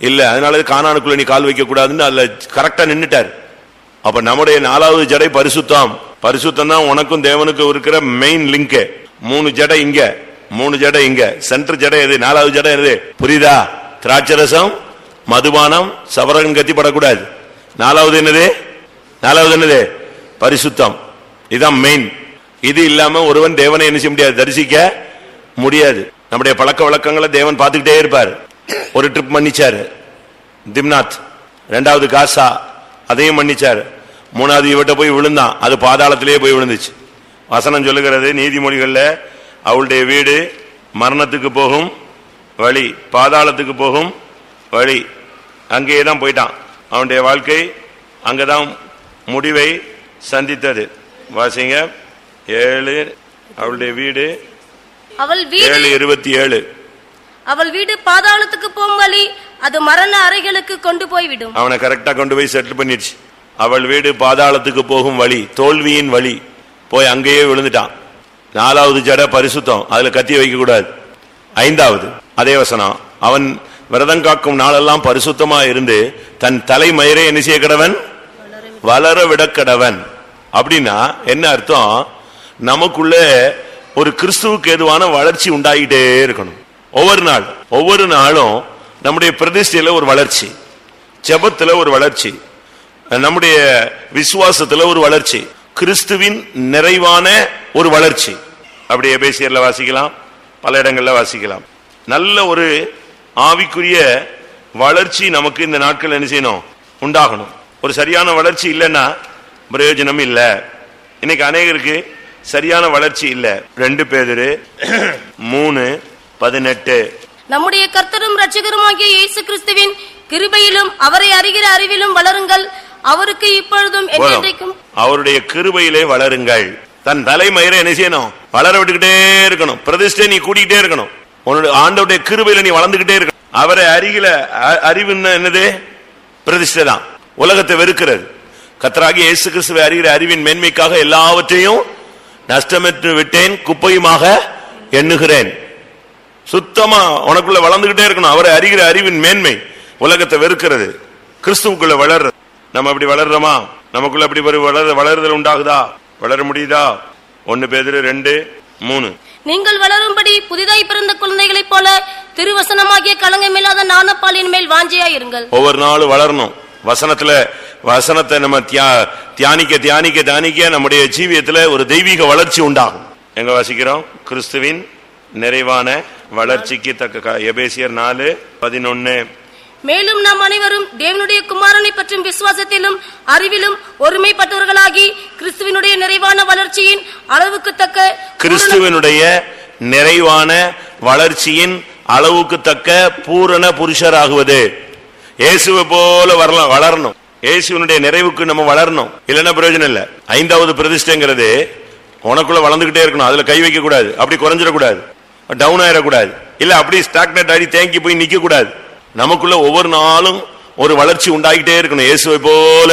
இல்ல. அதனால காணானுக்குள்ள நீ கால் வைக்க கூடாதுன்னு அதுல கரெக்டா நின்னுட்டாரு. அப்ப நம்முடைய நாலாவது ஜடை பரிசுத்தம். பரிசுத்தம் தான் உனக்கும் தேவனுக்கும் இருக்கிற மெயின் லிங்க் மூணு ஜடை இங்க. மூணு ஜடை இங்க. சென்டர் ஜடை எது? நாலாவது ஜடை எது? புரியுதா? திராட்சரசம் மதுபானம் சவரகன் கத்திப்படக்கூடாது நாலாவது என்னது? நாலாவது என்னது? பரிசுத்தம். இதுதான் மெயின் இது இல்லாம ஒருவன் தேவனை என்ன செய்ய முடியாது? தரிசிக்க முடியாது. நம்முடைய பழக்க வழக்கங்களை தேவன் பார்த்துக்கிட்டே இருப்பார். ஒரு ட்ரிப் மன்னிச்சாரு. திம்நாத் ரெண்டாவது காசா. அதையும் மன்னிச்சார். மூணாவது இவட்ட போய் விழுந்தான். அது பாதாளத்திலேயே போய் விழுந்துச்சு. வசனம் சொல்லுகிறது நீதிமொழிகளில் அவளுடைய வீடு மரணத்துக்கு போகும் வழி பாதாளத்துக்கு போகும் வழி அங்கேயே தான் போயிட்டான். அவனுடைய வாழ்க்கை அங்கதான் முடிவை சந்தித்தது. வாசிங்க. ஏழு அவளுடைய வீடு அவள் வீடு ஏழு இருபத்தி ஏழு அவள் வீடு பாதாளத்துக்கு போகும் வழி அது மரண அறைகளுக்கு கொண்டு போய்விடும். அவனை கரெக்டா கொண்டு போய் செட்டில் பண்ணிடுச்சு. அவள் வீடு பாதாளத்துக்கு போகும் வழி தோல்வியின் வழி போய் அங்கேயே விழுந்துட்டான். நாலாவது ஜட பரிசுத்தம். அதுல கத்தி வைக்க கூடாது. ஐந்தாவது அதே வசனம். அவன் விரதம் காக்கும் நாளெல்லாம் பரிசுத்தமா இருந்து தன் தலைமயிரை என்ன செய்ய கடவன்? வளர விடக்கடவன் அப்படின்னா என்ன அர்த்தம்? நமக்குள்ள ஒரு கிறிஸ்துவுக்கு எதுவான வளர்ச்சி உண்டாகிட்டே இருக்கணும். ஒவ்வொரு நாள் ஒவ்வொரு நாளும் நம்முடைய பிரதிஷ்டையில ஒரு வளர்ச்சி. ஜெபத்துல ஒரு வளர்ச்சி. நம்முடைய விசுவாசத்துல ஒரு வளர்ச்சி. கிறிஸ்துவின் நிறைவான ஒரு வளர்ச்சி. அப்படியே பேசியர்ல வாசிக்கலாம் பல இடங்கள்ல வாசிக்கலாம். நல்ல ஒரு ஆவிக்குரிய வளர்ச்சி நமக்கு இந்த நாட்கள் என்ன செய்யணும்? உண்டாகணும். ஒரு சரியான வளர்ச்சி இல்லைன்னா பிரயோஜனம் இல்லை. இன்னைக்கு அநேகருக்கு சரியான வளர்ச்சி இல்ல. ரெண்டு பேரு மூணு பதினெட்டு. நம்முடைய கர்த்தரும் ரட்சகருமாகிய இயேசு கிறிஸ்துவின் கிருபையிலும் அவரை அறிகிற அறிவிலும் வளருங்கள். அவருக்கு இப்பொழுதும் அவருடைய கிருபையிலே வளருங்கள். தன் தலைமயிரை என்ன செய்யணும்? வளர விட்டுக்கிட்டே இருக்கணும். பிரதிஷ்டை நீ கூட்டிக்கிட்டே இருக்கணும். உன்னுடைய ஆண்டவருடைய கிருபையில நீ வளர்ந்துகிட்டே இருக்கணும். அவரை அறிகில அ- அறிவுன்னா என்னது? பிரதிஷ்டை தான். உலகத்தை வெறுக்கிறது. கத்தராகி இயேசு கிறிஸ்துவை அறிகிற அறிவின் மேன்மைக்காக எல்லாவற்றையும் நஷ்டமெற்று விட்டேன் குப்பையுமாக எண்ணுகிறேன். சுத்தமா உனக்குள்ள வளர்ந்துகிட்டே இருக்கணும். அவரை அறிகிற அறிவின் மேன்மை உலகத்தை வெறுக்கிறது. கிறிஸ்துவுக்குள்ள வளர்றது. நம்ம அப்படி வளர்றோமா? நமக்குள்ள அப்படி ஒரு வளர வளருதல் உண்டாகுதா? வளர முடியுதா? ஒன்னு பேதிரு ரெண்டு மூணு. நீங்கள் வளரும்படி புதிதாய் பிறந்த குழந்தைகளைப் போல திருவசனமாகிய களங்கமில்லாத நாணப்பாலின் மேல் வாஞ்சியாயிருங்கள். ஒவ்வொரு நாளும் வளரணும். வசனத்துல வசனத்தை நம்ம தியா- தியானிக்க தியானிக்க தியானிக்க நம்முடைய ஜீவியத்துல ஒரு தெய்வீக வளர்ச்சி உண்டாகும். எங்க வாசிக்கிறோம்? கிறிஸ்துவின் நிறைவான வளர்ச்சிக்கு தக்க எபேசியர் நாலு பதினொன்னு. மேலும் நாம் அனைவரும் தேவனுடைய குமாரனை பற்றும் விசுவாசத்திலும் அறிவிலும் ஒருமைப்பட்டவர்களாகி கிறிஸ்துவினுடைய நிறைவான வளர்ச்சியின் அளவுக்கு தக்க கிறிஸ்துவனுடைய நிறைவான வளர்ச்சியின் அளவுக்கு தக்க பூரண புருஷராகுவது. இயேசுவை போல வரலாம் வளரணும். இயேசுவனுடைய நிறைவுக்கு நம்ம வளரணும். இல்லைன்னா பிரயோஜனம் இல்ல? ஐந்தாவது பிரதிஷ்டைங்கிறது உனக்குள்ள வளர்ந்துகிட்டே இருக்கணும். அதுல கை வைக்க கூடாது அப்படி குறைஞ்சிடக்கூடாது. டவுன் ஆயிடக்கூடாது. இல்ல அப்படி ஸ்டாக்னட் ஆகி தேங்கி போய் நிக்க கூடாது நமக்குள்ள ஒவ்வொரு நாளும் ஒரு வளர்ச்சி உண்டாகிட்டே இருக்கணும். இயேசுவை போல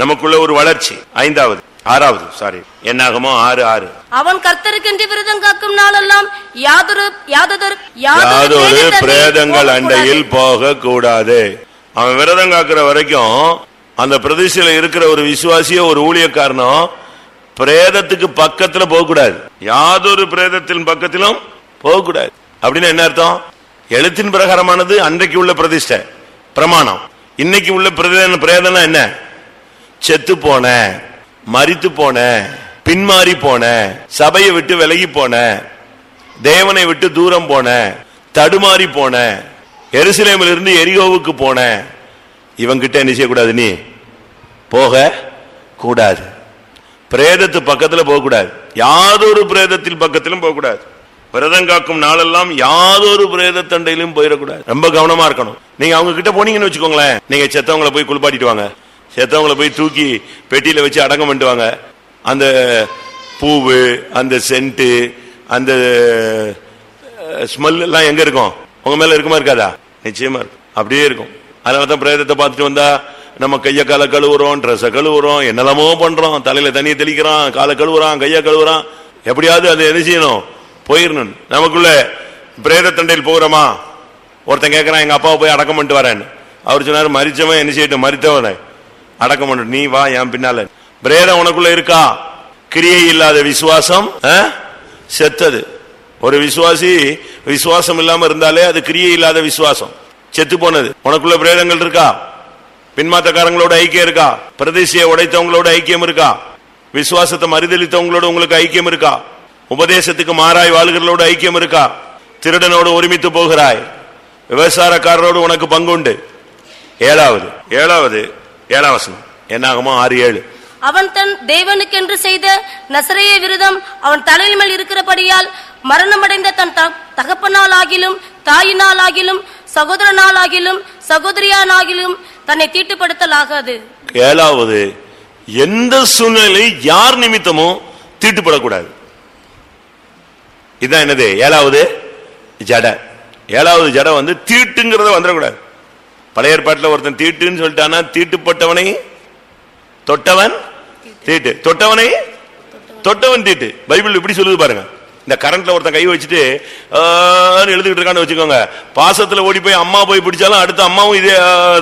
நமக்குள்ள ஒரு வளர்ச்சி. ஐந்தாவது ஆறாவது சாரி என்னாகுமோ ஆறு ஆறு. அவன் கர்த்தருக்கென்று விரதம் காக்கும் நாளெல்லாம் யாதொரு யாதொரு பிரேதங்கள். அண்டையில் போக கூடாது அவன் விரதம் காக்கிற வரைக்கும் அந்த பிரதிஷ்டையில இருக்கிற ஒரு விசுவாசியோ ஒரு ஊழியக்காரனோ பிரேதத்துக்கு பக்கத்துல போக கூடாது யாதொரு பிரேதத்தின் பக்கத்திலும் போக கூடாது அப்படின்னு என்ன அர்த்தம்? எழுத்தின் பிரகாரமானது அன்றைக்கு உள்ள பிரதிஷ்டை பிரமாணம். இன்னைக்கு உள்ள பிரதேன பிரேதம்னா என்ன? செத்து போன மரித்து போன பின்மாறி போன சபையை விட்டு விலகி போன தேவனை விட்டு தூரம் போன தடுமாறி போன எருசலேமில் இருந்து எரியோவுக்கு போன இவங்கிட்ட என்ன செய்யக்கூடாது நீ? போக கூடாது. பிரேதத்து பக்கத்தில் போகக்கூடாது. யாதொரு பிரேதத்தின் பக்கத்திலும் போகக்கூடாது. கூடாது விரதம் காக்கும் நாளெல்லாம் யாதொரு பிரேதத்தண்டையிலும் போயிடக்கூடாது. ரொம்ப கவனமா இருக்கணும். நீங்க அவங்க கிட்ட போனீங்கன்னு வச்சுக்கோங்களேன். நீங்க செத்தவங்களை போய் குளிப்பாட்டிட்டு வாங்க. செத்தவங்களை போய் தூக்கி பெட்டியில வச்சு அடக்கம் பண்ணிட்டு வாங்க. அந்த பூவு அந்த சென்ட்டு அந்த ஸ்மெல் எல்லாம் எங்க இருக்கும்? உங்க மேல இருக்குமா இருக்காதா? நிச்சயமா இருக்கும். அப்படியே இருக்கும். அதனால தான் பிரேதத்தை பார்த்துட்டு வந்தா நம்ம கைய காலை கழுவுறோம் ட்ரெஸ்ஸை கழுவுறோம் என்னெல்லாமோ பண்றோம். தலையில தண்ணியை தெளிக்கிறான் காலை கழுவுறான் கைய கழுவுறான். எப்படியாவது அதை என்ன செய்யணும்? போயிடணும் நமக்குள்ள பிரேத தண்டையில் போகிறோமா? ஒருத்தன் கேட்கறான் எங்க அப்பாவை போய் அடக்கம் பண்ணிட்டு வரேன். அவர் சொன்னார் மறிச்சவன் என்ன செய்யட்டும் மறித்தவனை அடக்கம் பண்ணு. நீ வா என் பின்னால. பிரேதம் உனக்குள்ள இருக்கா? கிரியை இல்லாத விசுவாசம் ஆ? செத்தது. ஒரு விசுவாசி விசுவாசம் இல்லாம இருந்தாலே அது கிரியை இல்லாத விசுவாசம். செத்து போனது. உனக்குள்ள பிரேதங்கள் இருக்கா? பின்மாத்தக்காரங்களோட ஐக்கியம் இருக்கா? பிரதேசிய உடைத்தவங்களோட ஐக்கியம் இருக்கா? விசுவாசத்தை மறுதளித்தவங்களோட உங்களுக்கு ஐக்கியம் இருக்கா? உபதேசத்துக்கு மாறாய் வாழ்கிறவங்களோட ஐக்கியம் இருக்கா? திருடனோடு ஒருமித்து போகிறாய். விவசாரக்காரரோடு உனக்கு பங்குண்டு. ஏழாவது ஏழாவது ஏழாம் வசனம். என்னாகுமோ? ஆறு ஏழு. அவன் தன் தேவனுக்கென்று செய்த நசரேய விரதம் அவன் தலையில் மேல் இருக்கிறபடியால் மரணமடைந்த தன் தகப்பனால் ஆகிலும் தாயினால் ஆகிலும் சகோதரனால் ஆகிலும் சகோதரியானாகிலும் தன்னை தீட்டுப்படுத்தலாகாது. ஏழாவது எந்த சூழ்நிலை யார் நிமித்தமும் தீட்டுப்படக்கூடாது. இதுதான் என்னது? ஏழாவது ஜட. ஏழாவது ஜட வந்து தீட்டுங்கிறத வந்துடக்கூடாது. பழைய ஏற்பாட்டில் ஒருத்தன் தீட்டுன்னு சொல்லிட்டானா தீட்டுப்பட்டவனை தொட்டவன் தீட்டு. தொட்டவனை தொட்டவன் தீட்டு. பைபிள் இப்படி சொல்லுது பாருங்க. இந்த கரண்ட்ல ஒருத்தன் கை வச்சுட்டு எழுதிக்கிட்டு இருக்கான்னு வச்சுக்கோங்க. பாசத்துல ஓடி போய் அம்மா போய் பிடிச்சாலும் அடுத்த அம்மாவும் இதே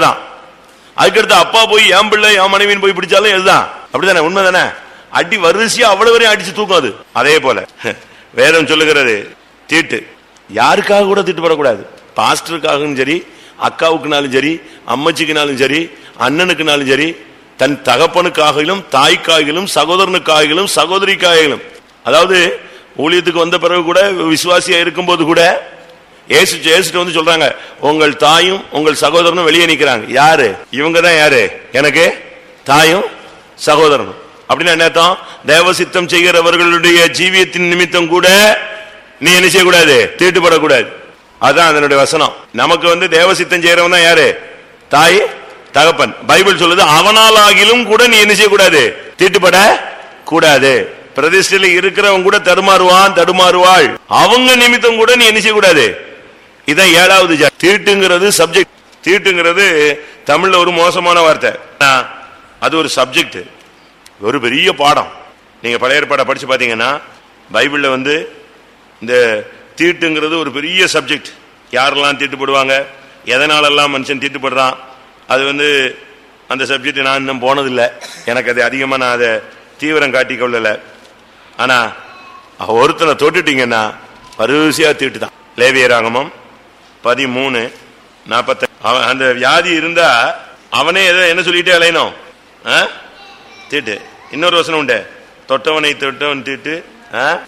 தான். அதுக்கடுத்து அப்பா போய் என் பிள்ளை என் மனைவின்னு போய் பிடிச்சாலும் இதுதான். அப்படிதானே? உண்மைதானே? அடி வரிசையா அவ்வளவு வரையும் அடிச்சு தூக்கும் அது. அதே போல. வேதம் சொல்லுகிறது. தீட்டு. யாருக்காக கூட தீட்டு படக்கூடாது பாஸ்டருக்காகவும் சரி அக்காவுக்குனாலும் சரி அம்மச்சிக்குனாலும் சரி அண்ணனுக்குனாலும் சரி தன் தகப்பனுக்காகிலும் தாய்க்காகிலும் சகோதரனுக்காகிலும் சகோதரிக்காகிலும். அதாவது ஊழியத்துக்கு வந்த பிறகு கூட விசுவாசியா இருக்கும்போது கூட ஏசு ஏசுட்டு வந்து சொல்றாங்க உங்கள் தாயும் உங்கள் சகோதரனும் வெளியே நிக்கிறாங்க. யாரு? இவங்க தான் யாரு? எனக்கு? தாயும் சகோதரனும். அப்படின்னா என்ன தேவசித்தம் செய்கிறவர்களுடைய ஜீவியத்தின் நிமித்தம் கூட நீ என்ன செய்யக்கூடாது? தீட்டுப்படக்கூடாது அதான் அதனுடைய வசனம். நமக்கு வந்து தேவசித்தம் செய்யறவன் தான் யாரு? தாய் தகப்பன். பைபிள் சொல்லுது அவனால் ஆகிலும் கூட நீ என்ன செய்யக்கூடாது? தீட்டுப்பட கூடாது பிரதிஷ்டையில இருக்கிறவன் கூட தடுமாறுவான் தடுமாறுவாள். அவங்க நிமித்தம் கூட நீ என்ன செய்யக்கூடாது? இதான் ஏழாவது ஜா- தீட்டுங்கிறது சப்ஜெக்ட் தீட்டுங்கிறது தமிழ்ல ஒரு மோசமான வார்த்தை. அது ஒரு சப்ஜெக்ட் ஒரு பெரிய பாடம். நீங்க பழைய ஏற்பாடை படிச்சு பாத்தீங்கன்னா பைபிள்ல வந்து இந்த தீட்டுங்கிறது ஒரு பெரிய சப்ஜெக்ட் யாரெல்லாம் தீட்டுப்படுவாங்க எதனாலெல்லாம் மனுஷன் தீட்டுப்படுறான் அது வந்து அந்த சப்ஜெக்ட் நான் இன்னும் போனதில்லை. எனக்கு அது அதிகமாக நான் அதை தீவிரம் காட்டிக்கொள்ளலை ஆனால் ஒருத்தனை தொட்டுட்டீங்கன்னா வரிசையாக தீட்டு தான் லேவியராகமம் பதிமூணு நாற்பத்தி அவன் அந்த வியாதி இருந்தால் அவனே எதை என்ன சொல்லிட்டே அலையணும்? ஆ? தீட்டு. இன்னொரு வசனம் உண்டு. தொட்டவனை தொட்டவன் தீட்டு. ஆ?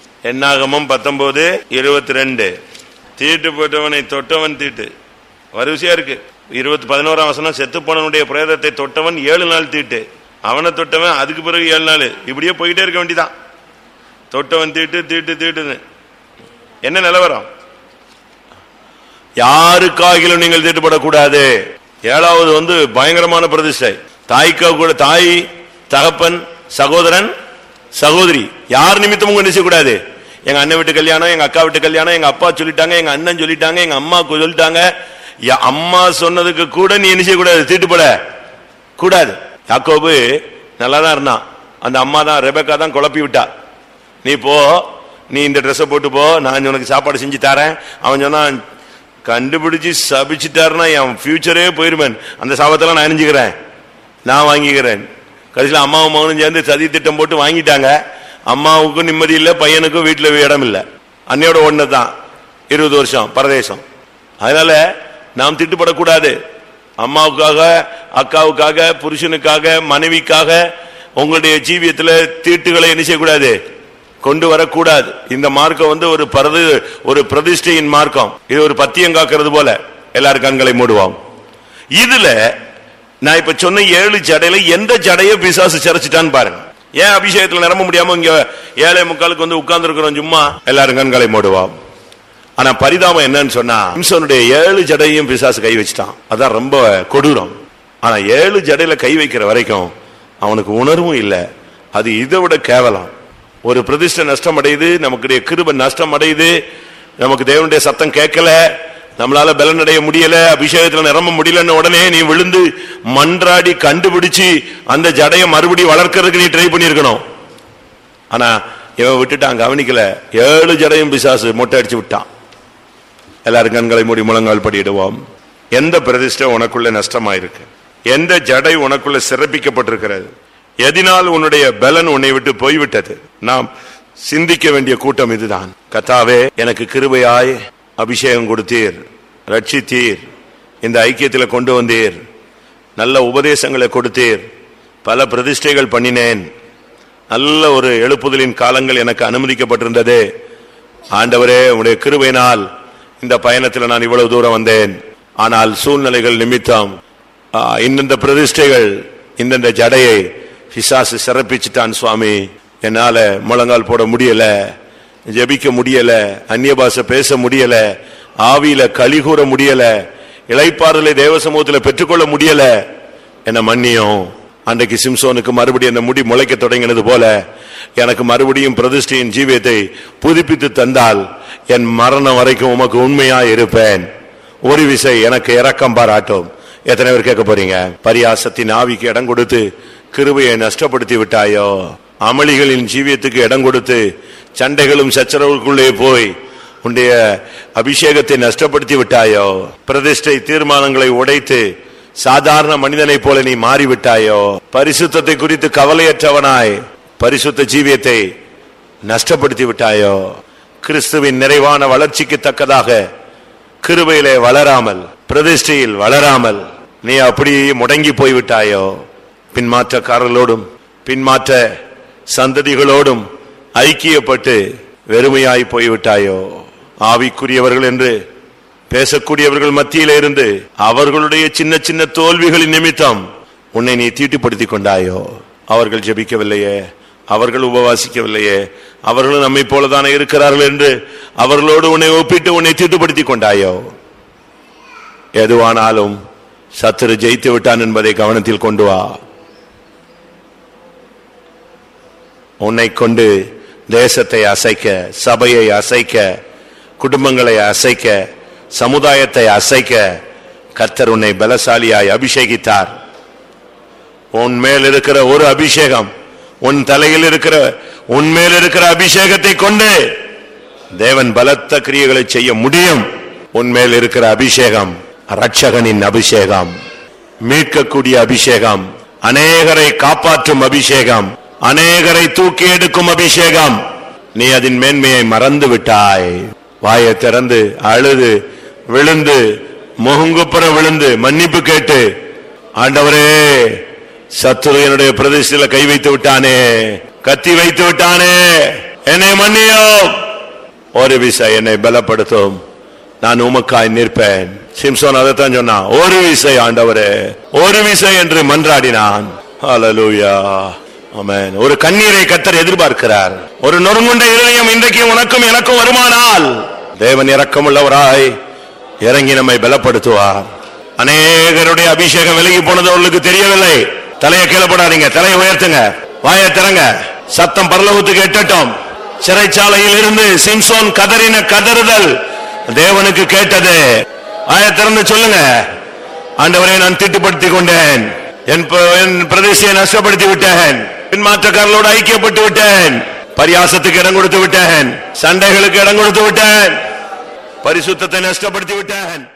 பத்தொன்பது இருபத்தி ரெண்டு தீட்டு போட்டவனை தொட்டவன் தீட்டு. வரிசையா இருக்கு. இருபத்தி பதினோராம் வசனம் செத்து போனவனுடைய பிரேதத்தை தொட்டவன் ஏழு நாள் தீட்டு. அவனை தொட்டவன் அதுக்கு பிறகு ஏழு நாள். இப்படியே போயிட்டே இருக்க வேண்டியதான் தொட்டவன் தீட்டு தீட்டு தீட்டுன்னு. என்ன நிலவரம் யாருக்காகிலும் நீங்கள் தீட்டுப்படக்கூடாது. ஏழாவது வந்து பயங்கரமான பிரதிஷ்டை. தாய்க்கா கூட தாய் தகப்பன் சகோதரன் சகோதரி. யார் நிமித்தமும் உங்க நினைச்சக்கூடாது எங்க அண்ணன் வீட்டு கல்யாணம் எங்க அக்கா வீட்டு கல்யாணம் எங்க அப்பா சொல்லிட்டாங்க எங்க அண்ணன் சொல்லிட்டாங்க எங்க அம்மா சொல்லிட்டாங்க. அம்மா சொன்னதுக்கு கூட நீ என்ன செய்யக்கூடாது தீட்டுப்பட கூடாது. யாக்கோபு நல்லா தான் இருந்தான். அந்த அம்மா தான் ரெபக்கா தான் குழப்பி விட்டா. நீ போ. நீ இந்த ட்ரெஸ்ஸை போட்டு போ. நான் உனக்கு சாப்பாடு செஞ்சு தரேன். அவன் சொன்னான் கண்டுபிடிச்சு சபிச்சுட்டாருன்னா என் ஃபியூச்சரே போயிருவேன் அந்த சாபத்தெல்லாம் நான் அணிஞ்சுக்கிறேன். நான் வாங்கிக்கிறேன். கடைசியில் அம்மாவும் மகனும் சேர்ந்து சதி திட்டம் போட்டு வாங்கிட்டாங்க. அம்மாவுக்கும் நிம்மதி இல்லை பையனுக்கும் வீட்டில் இடம் இல்லை. அன்னையோட ஒன்று தான். இருபது வருஷம் பரதேசம். அதனால நாம் திட்டுப்படக்கூடாது. அம்மாவுக்காக அக்காவுக்காக புருஷனுக்காக மனைவிக்காக உங்களுடைய ஜீவியத்தில் தீட்டுகளை என்ன செய்யக்கூடாது? கொண்டு வரக்கூடாது. இந்த மார்க்கம் வந்து ஒரு பரது ஒரு பிரதிஷ்டையின் மார்க்கம். இது ஒரு பத்தியம் காக்கிறது போல. எல்லாரும் கண்களை மூடுவோம். இதுல நான் இப்ப சொன்ன ஏழு ஜடையில எந்த ஜடையை பிசாசு சிறைச்சிட்டான்னு பாருங்க. ஏன் அபிஷேகத்துல நிரம்ப முடியாம இங்க ஏழை முக்காலுக்கு வந்து உட்கார்ந்து இருக்கிறோம் சும்மா? எல்லாரும் கண்களை மூடுவோம். ஆனா பரிதாபம் என்னன்னு சொன்னா இம்சனுடைய ஏழு ஜடையும் பிசாசு கை வச்சிட்டான். அதான் ரொம்ப கொடூரம். ஆனா ஏழு ஜடையில கை வைக்கிற வரைக்கும் அவனுக்கு உணர்வும் இல்லை. அது இதை விட கேவலம். ஒரு பிரதிஷ்டை நஷ்டம் அடையுது நமக்கு கிருப நஷ்டம் அடையுது நமக்கு தேவனுடைய சத்தம் கேட்கல நம்மளால பலன் அடைய முடியல அபிஷேகத்துல நிரம்ப முடியலன்னு உடனே நீ விழுந்து மன்றாடி கண்டுபிடிச்சு அந்த ஜடையை மறுபடியும் வளர்க்கறதுக்கு நீ ட்ரை பண்ணிருக்கணும் ஆனா இவன் விட்டுட்டான் கவனிக்கல. ஏழு ஜடையும் பிசாசு மொட்டை அடிச்சு விட்டான். எல்லாரும் கண்களை மூடி முழங்கால் படியிடுவோம் எந்த பிரதிஷ்டை உனக்குள்ள நஷ்டமாயிருக்கு? எந்த ஜடை உனக்குள்ள சிறப்பிக்கப்பட்டிருக்கிறது? எதினால் உன்னுடைய பலன் உன்னை விட்டு போய்விட்டது? நாம் சிந்திக்க வேண்டிய கூட்டம் இதுதான். கத்தாவே எனக்கு கிருபையாய் அபிஷேகம் கொடுத்தீர் ரட்சித்தீர் இந்த ஐக்கியத்தில் கொண்டு வந்தீர் நல்ல உபதேசங்களை கொடுத்தீர் பல பிரதிஷ்டைகள் பண்ணினேன். நல்ல ஒரு எழுப்புதலின் காலங்கள் எனக்கு அனுமதிக்கப்பட்டிருந்தது. ஆண்டவரே உடைய கிருவையினால் இந்த பயணத்தில் நான் இவ்வளவு தூரம் வந்தேன். ஆனால் சூழ்நிலைகள் நிமித்தம் இந்தந்த பிரதிஷ்டைகள் இந்தந்த ஜடையை பிசாசு சிறப்பிச்சிட்டான் சுவாமி. என்னால் முழங்கால் போட முடியல. ஜெபிக்க முடியல அந்நிய பாஷை பேச முடியல ஆவியில களி கூற முடியல இளைப்பாறுதலை தேவ சமூகத்தில் பெற்றுக்கொள்ள முடியல. என்ன மன்னியும். அன்றைக்கு சிம்சோனுக்கு மறுபடியும் அந்த முடி முளைக்க தொடங்கினது போல எனக்கு மறுபடியும் பிரதிஷ்டையின் ஜீவியத்தை புதுப்பித்து தந்தால் என் மரணம் வரைக்கும் உமக்கு உண்மையா இருப்பேன். ஒரு விசை எனக்கு இறக்கம் பாராட்டும். எத்தனை பேர் கேட்க போறீங்க? பரியாசத்தின் ஆவிக்கு இடம் கொடுத்து கிருபையை நஷ்டப்படுத்தி விட்டாயோ? அமளிகளின் ஜீவியத்துக்கு இடம் கொடுத்து சண்டைகளும் சச்சரவுக்குள்ளே போய் உன்னுடைய அபிஷேகத்தை நஷ்டப்படுத்தி விட்டாயோ பிரதிஷ்டை தீர்மானங்களை உடைத்து சாதாரண மனிதனைப் போல நீ மாறிவிட்டாயோ பரிசுத்தத்தை குறித்து கவலையற்றவனாய் பரிசுத்த ஜீவியத்தை நஷ்டப்படுத்தி விட்டாயோ கிறிஸ்துவின் நிறைவான வளர்ச்சிக்கு தக்கதாக கிருபையிலே வளராமல் பிரதிஷ்டையில் வளராமல் நீ அப்படியே முடங்கி போய்விட்டாயோ பின்மாற்றக்காரர்களோடும் பின்மாற்ற சந்ததிகளோடும் ஐக்கியப்பட்டு வெறுமையாய் போய்விட்டாயோ? ஆவிக்குரியவர்கள் என்று பேசக்கூடியவர்கள் மத்தியில இருந்து அவர்களுடைய சின்ன சின்ன தோல்விகளின் நிமித்தம் உன்னை நீ தீட்டுப்படுத்திக் கொண்டாயோ? அவர்கள் ஜெபிக்கவில்லையே அவர்கள் உபவாசிக்கவில்லையே அவர்களும் நம்மை போலதானே இருக்கிறார்கள் என்று அவர்களோடு உன்னை ஒப்பிட்டு உன்னை தீட்டுப்படுத்திக் கொண்டாயோ? எதுவானாலும் சத்துரு ஜெயித்து விட்டான் என்பதை கவனத்தில் கொண்டு வா. உன்னை கொண்டு தேசத்தை அசைக்க சபையை அசைக்க குடும்பங்களை அசைக்க சமுதாயத்தை அசைக்க கத்தர் உன்னை பலசாலியாய் அபிஷேகித்தார். உன் மேல் இருக்கிற ஒரு அபிஷேகம் உன் தலையில் இருக்கிற உன் மேல் இருக்கிற அபிஷேகத்தை கொண்டு தேவன் பலத்த கிரியைகளை செய்ய முடியும். உன் மேல் இருக்கிற அபிஷேகம் ரட்சகனின் அபிஷேகம் மீட்கக்கூடிய அபிஷேகம் அநேகரை காப்பாற்றும் அபிஷேகம். அநேகரை தூக்கி எடுக்கும் அபிஷேகம். நீ அதன் மேன்மையை மறந்து விட்டாய். வாயை திறந்து அழுது விழுந்து முகங்குப்புற விழுந்து மன்னிப்பு கேட்டு ஆண்டவரே சத்துரு என்னுடைய பிரதேசத்தில் கை வைத்து விட்டானே கத்தி வைத்து விட்டானே என்னை மன்னியும். ஒரு விசை என்னை பலப்படுத்தும். நான் உமக்காய் நிற்பேன். சிம்சோன் அதைத்தான் சொன்னான். ஒரு விசை ஆண்டவரே ஒரு விசை என்று மன்றாடினான். ஹalleluya. ஒரு கண்ணீரை கத்தர் எதிர்பார்க்கிறார். ஒரு நொறுங்குண்ட இருதயம் இன்றைக்கு உனக்கும் எனக்கும் வருமானால். தேவன் இரக்கமுள்ளவராய் இறங்கி நம்மை பலப்படுத்துவார். அநேகருடைய அபிஷேகம் விலகி போனது அவர்களுக்கு தெரியவில்லை. தலையை கீழப்படாதீங்க. தலையை உயர்த்துங்க. வாயை திறங்க. சத்தம் பரலோகத்துக்கு எட்டட்டும். சிறைச்சாலையில் இருந்து சிம்சோன் கதறின கதறுதல் தேவனுக்கு கேட்டது. வாயை திறந்து சொல்லுங்க. ஆண்டவரை நான் திட்டுப்படுத்திக் கொண்டேன். என் ப- என் பிரதேசியை நஷ்டப்படுத்தி விட்டேன் பின்மாற்றக்காரர்களோடு ஐக்கியப்பட்டு விட்டேன். பரியாசத்துக்கு இடம் கொடுத்து விட்டேன். சண்டைகளுக்கு இடம் கொடுத்து விட்டேன். பரிசுத்தத்தை நஷ்டப்படுத்தி விட்டேன்.